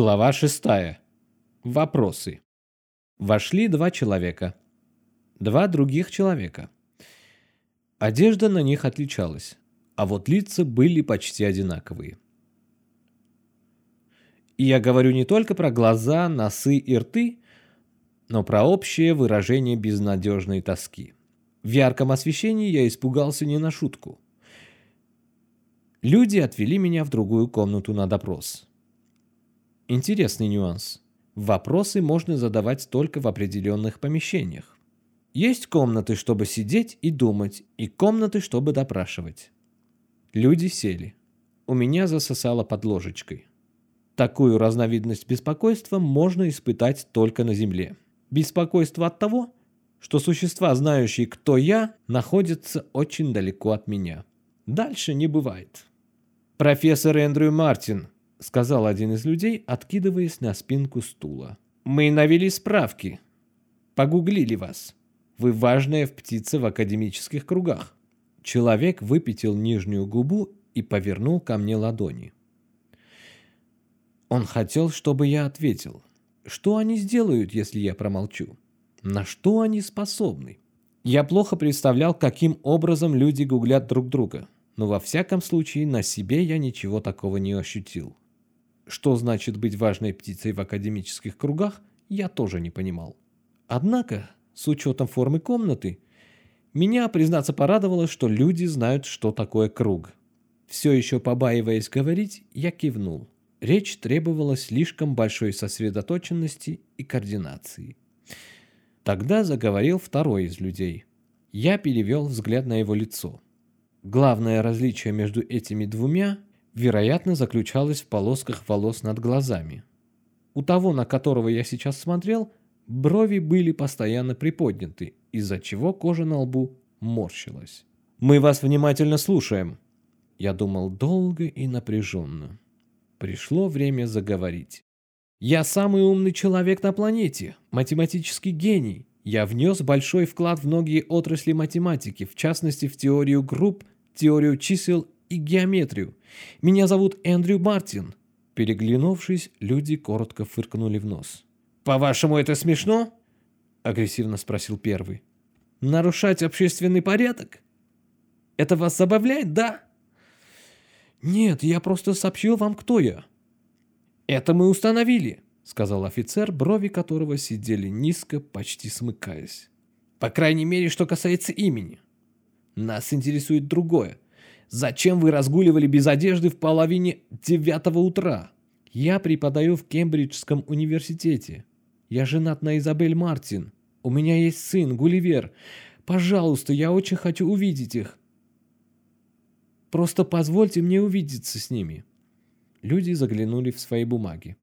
Глава шестая. Вопросы. Вошли два человека. Два других человека. Одежда на них отличалась, а вот лица были почти одинаковые. И я говорю не только про глаза, носы и рты, но про общее выражение безнадежной тоски. В ярком освещении я испугался не на шутку. Люди отвели меня в другую комнату на допрос. Интересный нюанс. Вопросы можно задавать только в определенных помещениях. Есть комнаты, чтобы сидеть и думать, и комнаты, чтобы допрашивать. Люди сели. У меня засосало под ложечкой. Такую разновидность беспокойства можно испытать только на Земле. Беспокойство от того, что существа, знающие, кто я, находятся очень далеко от меня. Дальше не бывает. «Профессор Эндрю Мартин», — сказал один из людей, откидываясь на спинку стула. «Мы навели справки. Погуглили вас. Вы важная в птице в академических кругах». Человек выпятил нижнюю губу и повернул ко мне ладони. Он хотел, чтобы я ответил. Что они сделают, если я промолчу? На что они способны? Я плохо представлял, каким образом люди гуглят друг друга но во всяком случае на себе я ничего такого не ощутил. Что значит быть важной птицей в академических кругах, я тоже не понимал. Однако, с учетом формы комнаты, меня, признаться, порадовало, что люди знают, что такое круг. Все еще побаиваясь говорить, я кивнул. Речь требовала слишком большой сосредоточенности и координации. Тогда заговорил второй из людей. Я перевел взгляд на его лицо. Главное различие между этими двумя, вероятно, заключалось в полосках волос над глазами. У того, на которого я сейчас смотрел, брови были постоянно приподняты, из-за чего кожа на лбу морщилась. «Мы вас внимательно слушаем», я думал долго и напряженно. Пришло время заговорить. «Я самый умный человек на планете, математический гений. Я внес большой вклад в многие отрасли математики, в частности в теорию групп теорию чисел и геометрию. Меня зовут Эндрю Мартин». Переглянувшись, люди коротко фыркнули в нос. «По-вашему, это смешно?» – агрессивно спросил первый. «Нарушать общественный порядок? Это вас забавляет, да?» «Нет, я просто сообщил вам, кто я». «Это мы установили», — сказал офицер, брови которого сидели низко, почти смыкаясь. «По крайней мере, что касается имени. Нас интересует другое. Зачем вы разгуливали без одежды в половине девятого утра? Я преподаю в Кембриджском университете. Я женат на Изабель Мартин. У меня есть сын, Гулливер. Пожалуйста, я очень хочу увидеть их. Просто позвольте мне увидеться с ними. Люди заглянули в свои бумаги.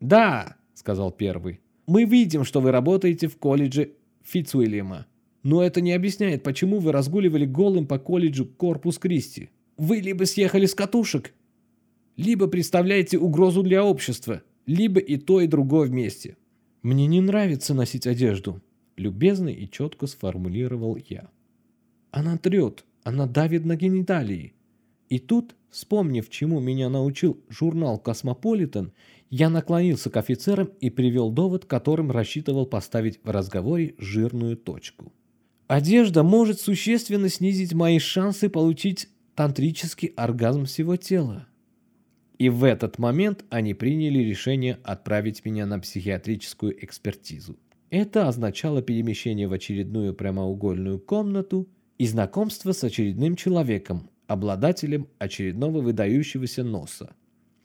«Да», — сказал первый, — «мы видим, что вы работаете в колледже Фитцуильяма. Но это не объясняет, почему вы разгуливали голым по колледжу Корпус Кристи. Вы либо съехали с катушек, либо представляете угрозу для общества, либо и то, и другое вместе. Мне не нравится носить одежду, любезно и четко сформулировал я. Она трет, она давит на гениталии. И тут, вспомнив, чему меня научил журнал «Космополитен», я наклонился к офицерам и привел довод, которым рассчитывал поставить в разговоре жирную точку. Одежда может существенно снизить мои шансы получить тантрический оргазм всего тела. И в этот момент они приняли решение отправить меня на психиатрическую экспертизу. Это означало перемещение в очередную прямоугольную комнату и знакомство с очередным человеком, обладателем очередного выдающегося носа.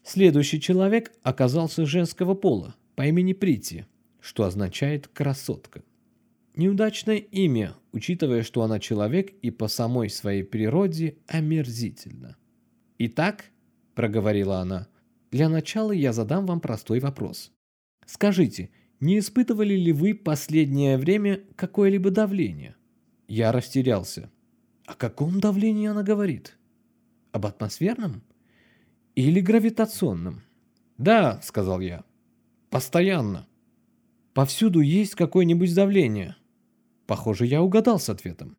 Следующий человек оказался женского пола по имени Прити, что означает «красотка». Неудачное имя, учитывая, что она человек и по самой своей природе омерзительна. «Итак», — проговорила она, — «для начала я задам вам простой вопрос. Скажите, не испытывали ли вы последнее время какое-либо давление?» Я растерялся. О каком давлении она говорит? Об атмосферном? Или гравитационном? «Да», — сказал я, — «постоянно». «Повсюду есть какое-нибудь давление?» Похоже, я угадал с ответом.